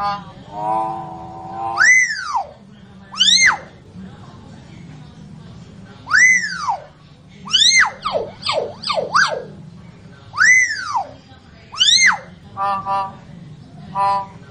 아. 아. 아. 아. 아.